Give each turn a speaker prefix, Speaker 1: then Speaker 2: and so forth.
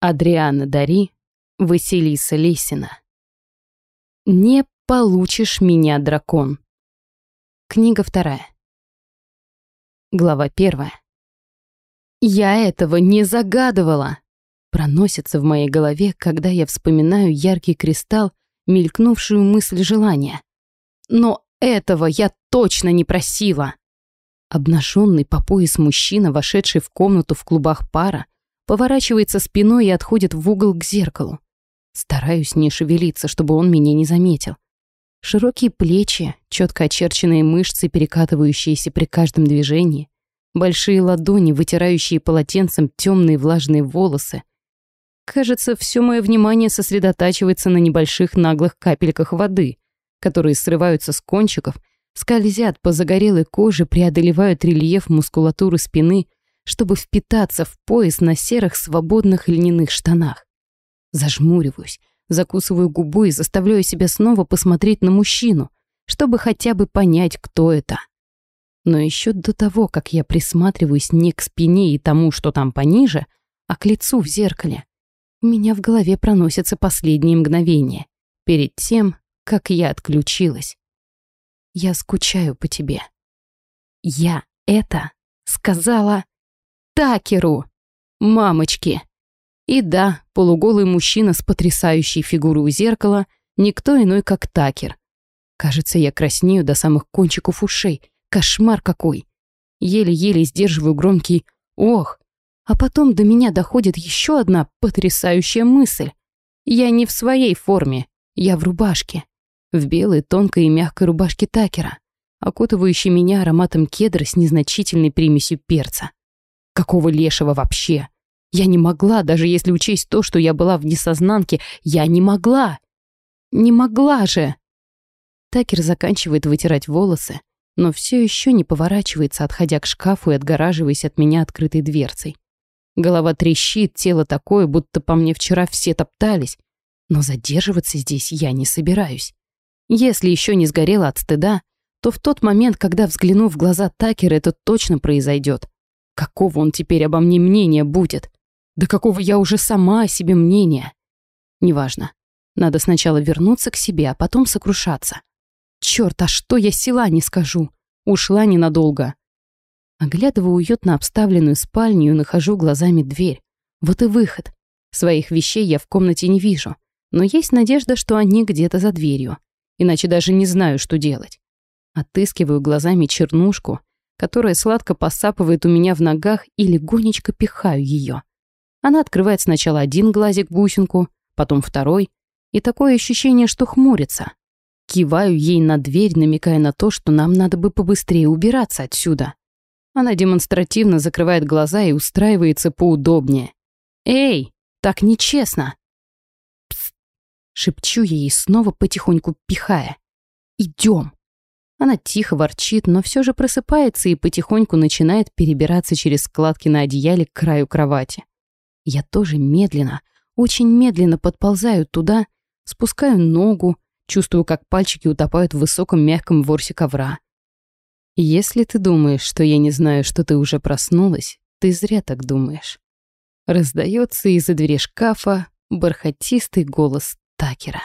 Speaker 1: Адриана Дари, Василиса Лесина. «Не получишь меня, дракон». Книга вторая. Глава первая. «Я этого не загадывала!» Проносится в моей голове, когда я вспоминаю яркий кристалл, мелькнувшую мысль желания. «Но этого я точно не просила!» Обнаженный по пояс мужчина, вошедший в комнату в клубах пара, поворачивается спиной и отходит в угол к зеркалу. Стараюсь не шевелиться, чтобы он меня не заметил. Широкие плечи, четко очерченные мышцы, перекатывающиеся при каждом движении, большие ладони, вытирающие полотенцем темные влажные волосы. Кажется, все мое внимание сосредотачивается на небольших наглых капельках воды, которые срываются с кончиков, скользят по загорелой коже, преодолевают рельеф мускулатуры спины чтобы впитаться в пояс на серых свободных льняных штанах. Зажмуриваюсь, закусываю губу и заставляю себя снова посмотреть на мужчину, чтобы хотя бы понять, кто это. Но еще до того, как я присматриваюсь не к спине и тому, что там пониже, а к лицу в зеркале, у меня в голове проносятся последние мгновения, перед тем, как я отключилась. Я скучаю по тебе. Я это сказала Такеру! Мамочки! И да, полуголый мужчина с потрясающей фигурой у зеркала никто иной, как Такер. Кажется, я краснею до самых кончиков ушей. Кошмар какой! Еле-еле сдерживаю громкий «ох», а потом до меня доходит еще одна потрясающая мысль. Я не в своей форме, я в рубашке. В белой, тонкой и мягкой рубашке Такера, окутывающей меня ароматом кедра с незначительной примесью перца. Какого лешего вообще? Я не могла, даже если учесть то, что я была в несознанке, я не могла. Не могла же. Такер заканчивает вытирать волосы, но все еще не поворачивается, отходя к шкафу и отгораживаясь от меня открытой дверцей. Голова трещит, тело такое, будто по мне вчера все топтались, но задерживаться здесь я не собираюсь. Если еще не сгорела от стыда, то в тот момент, когда взгляну в глаза Такера, это точно произойдет. Какого он теперь обо мне мнения будет? Да какого я уже сама о себе мнения? Неважно. Надо сначала вернуться к себе, а потом сокрушаться. Черт, а что я села не скажу? Ушла ненадолго. Оглядываю уютно обставленную спальню и нахожу глазами дверь. Вот и выход. Своих вещей я в комнате не вижу, но есть надежда, что они где-то за дверью. Иначе даже не знаю, что делать. Отыскиваю глазами чернушку, которая сладко посапывает у меня в ногах и легонечко пихаю ее. Она открывает сначала один глазик-бусинку, потом второй, и такое ощущение, что хмурится. Киваю ей на дверь, намекая на то, что нам надо бы побыстрее убираться отсюда. Она демонстративно закрывает глаза и устраивается поудобнее. «Эй, так нечестно!» «Псst!» — шепчу ей снова потихоньку пихая. «Идем!» Она тихо ворчит, но все же просыпается и потихоньку начинает перебираться через складки на одеяле к краю кровати. Я тоже медленно, очень медленно подползаю туда, спускаю ногу, чувствую, как пальчики утопают в высоком мягком ворсе ковра. Если ты думаешь, что я не знаю, что ты уже проснулась, ты зря так думаешь. Раздается из-за двери шкафа бархатистый голос Такера.